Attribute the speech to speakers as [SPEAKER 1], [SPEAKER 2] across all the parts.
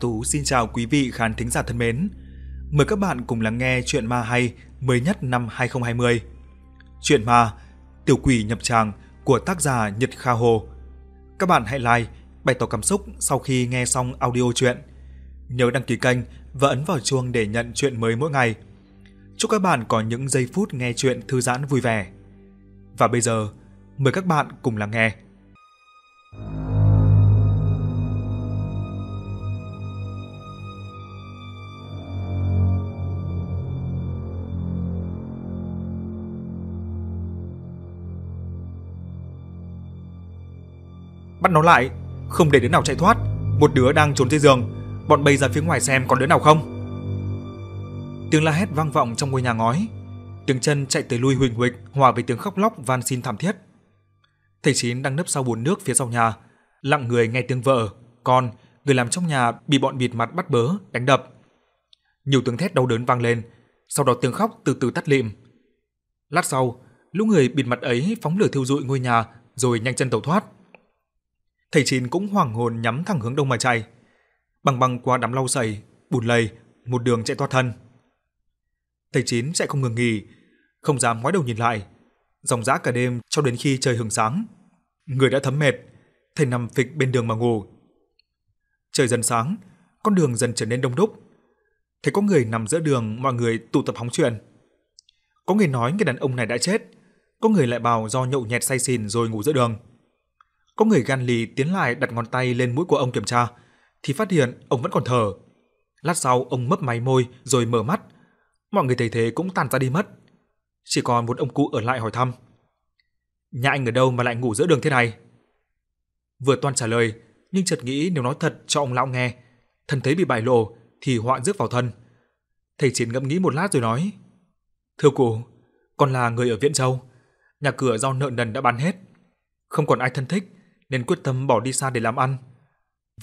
[SPEAKER 1] Tú xin chào quý vị khán thính giả thân mến. Mời các bạn cùng lắng nghe chuyện ma hay mới nhất năm 2020. Chuyện ma Tiểu quỷ nhập tràng của tác giả Nhật Kha Hồ. Các bạn hãy like, bày tỏ cảm xúc sau khi nghe xong audio chuyện. Nhớ đăng ký kênh và ấn vào chuông để nhận chuyện mới mỗi ngày. Chúc các bạn có những giây phút nghe chuyện thư giãn vui vẻ. Và bây giờ, mời các bạn cùng lắng nghe. Bắt nó lại, không để đứa nào chạy thoát. Một đứa đang trốn dưới giường, bọn bay ra phía ngoài xem còn đứa nào không. Tiếng la hét vang vọng trong ngôi nhà ngói. Tiếng chân chạy tới lui huỳnh huỳnh hòa với tiếng khóc lóc van xin thảm thiết. Thầy Chín đang nấp sau bồn nước phía sau nhà, lặng người nghe tiếng vợ, con, người làm trong nhà bị bọn bịt mặt bắt bớ, đánh đập. Nhiều tiếng thét đau đớn vang lên, sau đó tiếng khóc từ từ tắt lịm. Lát sau, lũ người bịt mặt ấy phóng lửa thiêu rụi ngôi nhà rồi nhanh chân tẩu thoát. Thầy Chín cũng hoảng hồn nhắm thẳng hướng đông mà chạy. Băng băng qua đám lau sậy, bùn lầy, một đường chạy thoát thân. Thầy Chín chạy không ngừng nghỉ, không dám ngoái đầu nhìn lại, dòng dã cả đêm cho đến khi trời hừng sáng. Người đã thấm mệt, thầy nằm phịch bên đường mà ngủ. Trời dần sáng, con đường dần trở nên đông đúc. Thấy có người nằm giữa đường, mọi người tụ tập hóng chuyện. Có người nói người đàn ông này đã chết, có người lại bảo do nhậu nhẹt say xỉn rồi ngủ giữa đường. Có người gan lì tiến lại đặt ngón tay lên mũi của ông kiểm tra, thì phát hiện ông vẫn còn thở. Lát sau ông mấp máy môi rồi mở mắt. Mọi người thấy thế cũng tàn ra đi mất. Chỉ còn một ông cụ ở lại hỏi thăm. Nhà anh ở đâu mà lại ngủ giữa đường thế này? Vừa toan trả lời, nhưng chợt nghĩ nếu nói thật cho ông lão nghe, thần thấy bị bại lộ thì họa rước vào thân. Thầy Chiến ngẫm nghĩ một lát rồi nói: "Thưa cụ, con là người ở Viễn Châu, nhà cửa do nợ nần đã bán hết, không còn ai thân thích nên quyết tâm bỏ đi xa để làm ăn.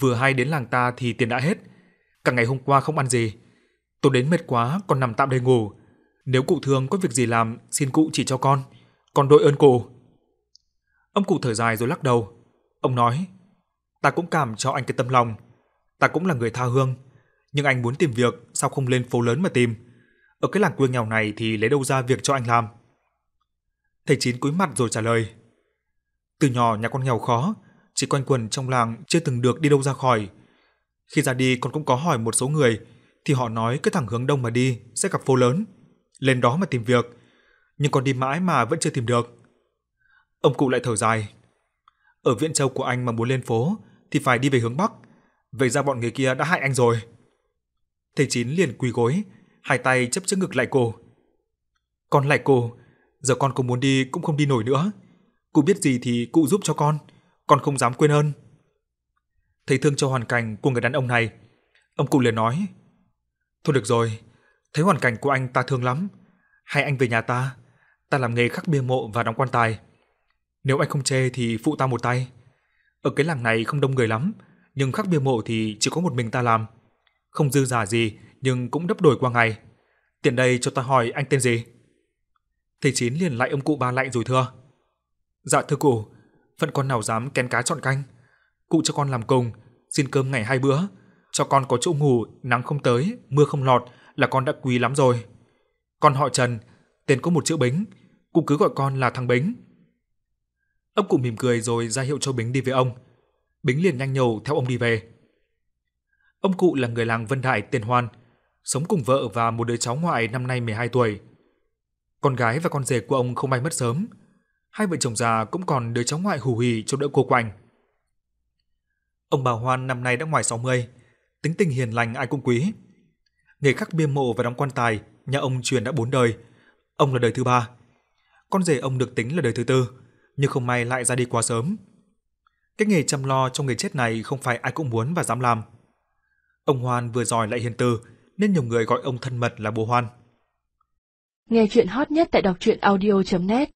[SPEAKER 1] Vừa hay đến làng ta thì tiền đã hết, cả ngày hôm qua không ăn gì. Tôi đến mệt quá còn nằm tạm đây ngủ. Nếu cụ thương có việc gì làm, xin cụ chỉ cho con, con đội ơn cụ." Ông cụ thở dài rồi lắc đầu. Ông nói: "Ta cũng cảm cho anh cái tâm lòng, ta cũng là người tha hương, nhưng anh muốn tìm việc sao không lên phố lớn mà tìm? Ở cái làng quê nghèo này thì lấy đâu ra việc cho anh làm?" Thầy Chín cúi mặt rồi trả lời: từ nhỏ nhà con nghèo khó, chỉ quanh quẩn trong làng chưa từng được đi đâu ra khỏi. Khi ra đi con cũng có hỏi một số người, thì họ nói cứ thẳng hướng đông mà đi sẽ gặp phố lớn, lên đó mà tìm việc, nhưng con đi mãi mà vẫn chưa tìm được. Ông cụ lại thở dài. Ở Viễn Châu của anh mà muốn lên phố thì phải đi về hướng bắc, vậy ra bọn người kia đã hại anh rồi. Thầy Chín liền quỳ gối, hai tay chấp trước ngực lại cô. Con lại cô, giờ con có muốn đi cũng không đi nổi nữa cụ biết gì thì cụ giúp cho con, con không dám quên ơn. Thấy thương cho hoàn cảnh của người đàn ông này, ông cụ liền nói: "Thôi được rồi, thấy hoàn cảnh của anh ta thương lắm, hay anh về nhà ta, ta làm nghề khắc bia mộ và đóng quan tài. Nếu anh không chê thì phụ ta một tay. Ở cái làng này không đông người lắm, nhưng khắc bia mộ thì chỉ có một mình ta làm, không dư giả gì nhưng cũng đắp đổi qua ngày. Tiện đây cho ta hỏi anh tên gì?" Thầy Chín liền lại ông cụ ba lạnh rồi thưa: Dạ thưa cụ, phận con nào dám kén cá chọn canh. Cụ cho con làm cùng, xin cơm ngày hai bữa, cho con có chỗ ngủ, nắng không tới, mưa không lọt là con đã quý lắm rồi. Con họ Trần, tên có một chữ Bính, cụ cứ gọi con là thằng Bính. Ông cụ mỉm cười rồi ra hiệu cho Bính đi với ông. Bính liền nhanh nhầu theo ông đi về. Ông cụ là người làng Vân Đại tên Hoan, sống cùng vợ và một đứa cháu ngoại năm nay 12 tuổi. Con gái và con rể của ông không may mất sớm, hai vợ chồng già cũng còn đứa cháu ngoại hù hì trông đỡ cô quanh. Ông bà Hoan năm nay đã ngoài 60, tính tình hiền lành ai cũng quý. Nghề khắc bia mộ và đóng quan tài, nhà ông truyền đã bốn đời, ông là đời thứ ba. Con rể ông được tính là đời thứ tư, nhưng không may lại ra đi quá sớm. Cái nghề chăm lo cho người chết này không phải ai cũng muốn và dám làm. Ông Hoan vừa giỏi lại hiền từ, nên nhiều người gọi ông thân mật là bố Hoan.
[SPEAKER 2] Nghe chuyện hot nhất tại đọc truyện audio.net